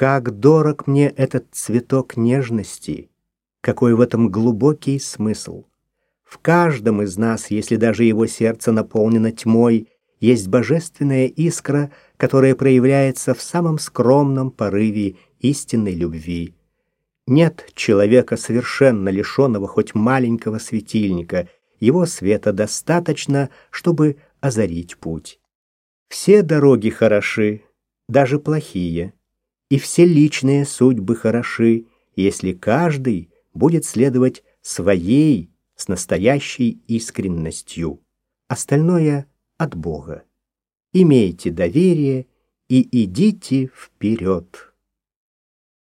Как дорог мне этот цветок нежности, какой в этом глубокий смысл. В каждом из нас, если даже его сердце наполнено тьмой, есть божественная искра, которая проявляется в самом скромном порыве истинной любви. Нет человека, совершенно лишенного хоть маленького светильника, его света достаточно, чтобы озарить путь. Все дороги хороши, даже плохие, и все личные судьбы хороши, если каждый будет следовать своей с настоящей искренностью. Остальное от Бога. Имейте доверие и идите вперед.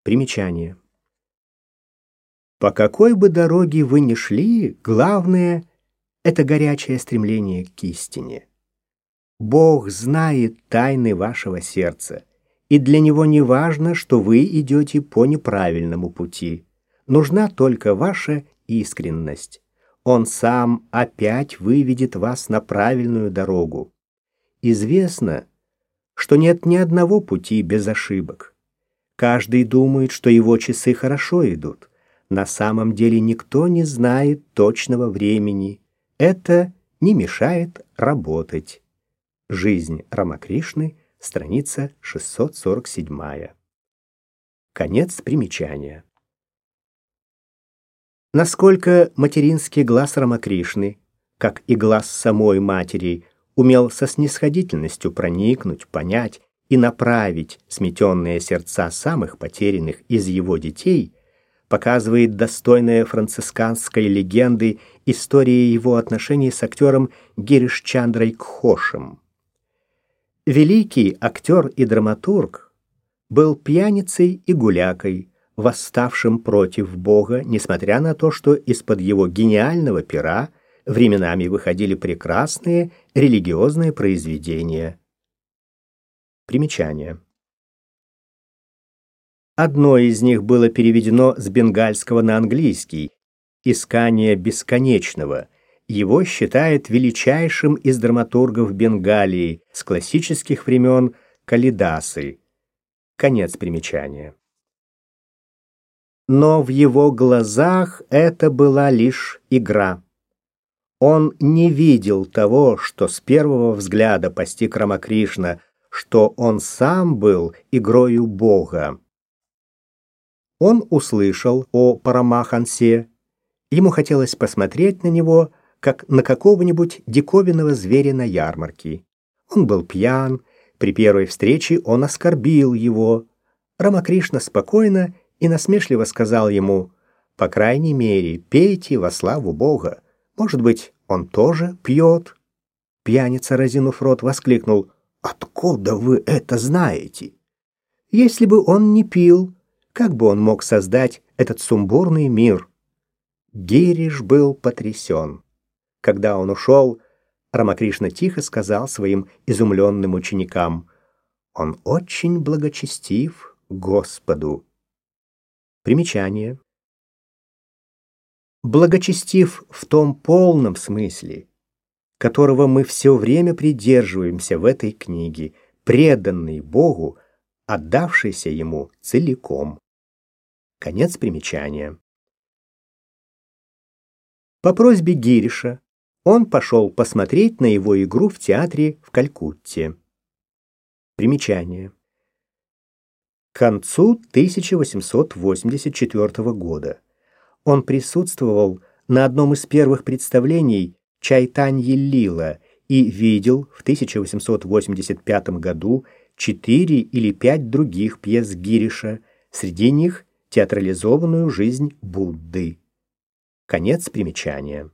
Примечание. По какой бы дороге вы ни шли, главное — это горячее стремление к истине. Бог знает тайны вашего сердца, и для Него не важно, что вы идете по неправильному пути. Нужна только ваша искренность. Он сам опять выведет вас на правильную дорогу. Известно, что нет ни одного пути без ошибок. Каждый думает, что его часы хорошо идут. На самом деле никто не знает точного времени. Это не мешает работать. Жизнь Рамакришны, страница 647. Конец примечания. Насколько материнский глаз Рамакришны, как и глаз самой матери, умел со снисходительностью проникнуть, понять и направить сметенные сердца самых потерянных из его детей, показывает достойная францисканской легенды история его отношений с актером Гириш Чандрой Кхошем. Великий актер и драматург был пьяницей и гулякой, восставшим против Бога, несмотря на то, что из-под его гениального пера временами выходили прекрасные религиозные произведения. Примечание. Одно из них было переведено с бенгальского на английский «Искание бесконечного». Его считают величайшим из драматургов Бенгалии с классических времен Калидасы. Конец примечания но в его глазах это была лишь игра. Он не видел того, что с первого взгляда постиг Рамакришна, что он сам был игрою Бога. Он услышал о Парамахансе. Ему хотелось посмотреть на него, как на какого-нибудь диковинного зверя на ярмарке. Он был пьян, при первой встрече он оскорбил его. Рамакришна спокойно и насмешливо сказал ему, «По крайней мере, пейте во славу Бога. Может быть, он тоже пьет?» Пьяница, разинув рот, воскликнул, «Откуда вы это знаете?» «Если бы он не пил, как бы он мог создать этот сумбурный мир?» Гириш был потрясен. Когда он ушел, Рамакришна тихо сказал своим изумленным ученикам, «Он очень благочестив Господу». Примечание. Благочестив в том полном смысле, которого мы все время придерживаемся в этой книге, преданный Богу, отдавшийся Ему целиком. Конец примечания. По просьбе Гириша он пошел посмотреть на его игру в театре в Калькутте. Примечание. К концу 1884 года он присутствовал на одном из первых представлений Чайтаньи Лила и видел в 1885 году четыре или пять других пьес Гириша, среди них театрализованную жизнь Будды. Конец примечания.